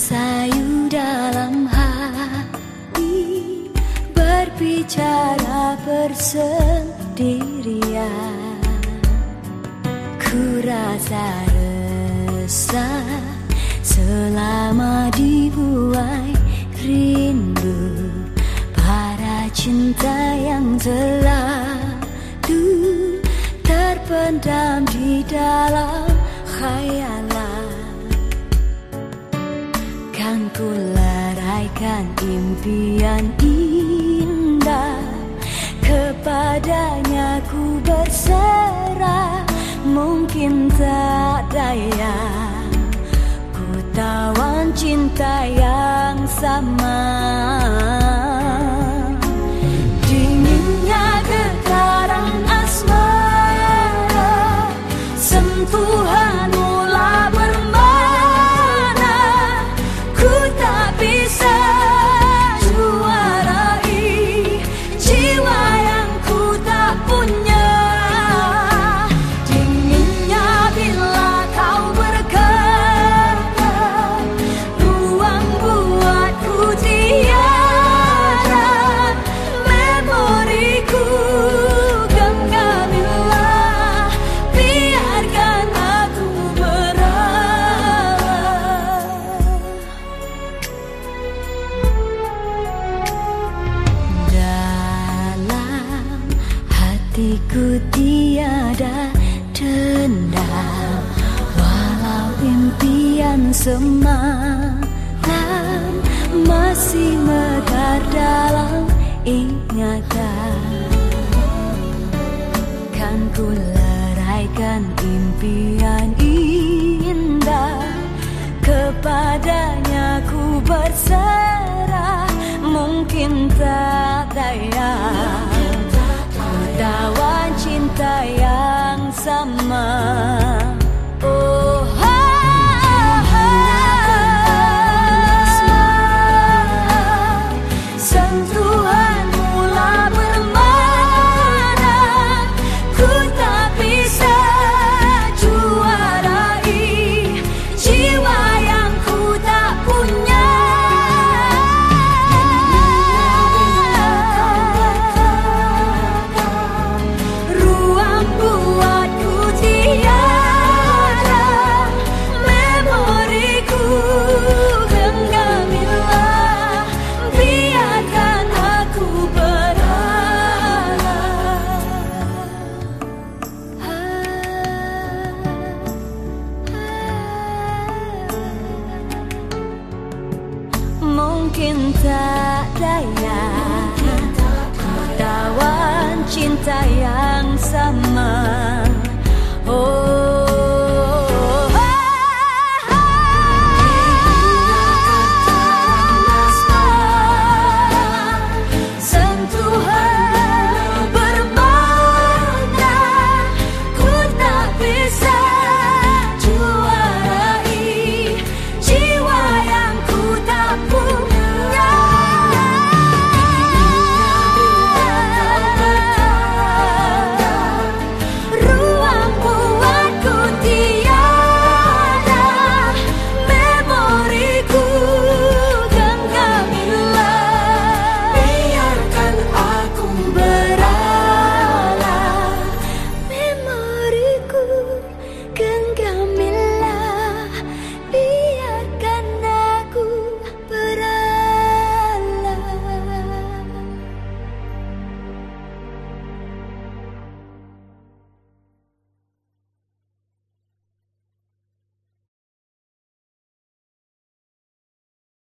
Sayu dalam hati Berbicara bersendirian. Ku rasa resah Selama dibuai rindu Para cinta yang selalu Terpendam di dalam khayalan ku leraikan impian indah. Kepadanya ku berserah Mungkin tak daya. Ku tawan cinta yang sama hatiku tiada dendam Walau impian semalam Masih mekar dalam ingatan. Kan ku leraikan impian indah Kepadanya ku berserah. Mungkin tak daya mungkin tak daya Tawan cinta yang sama Oh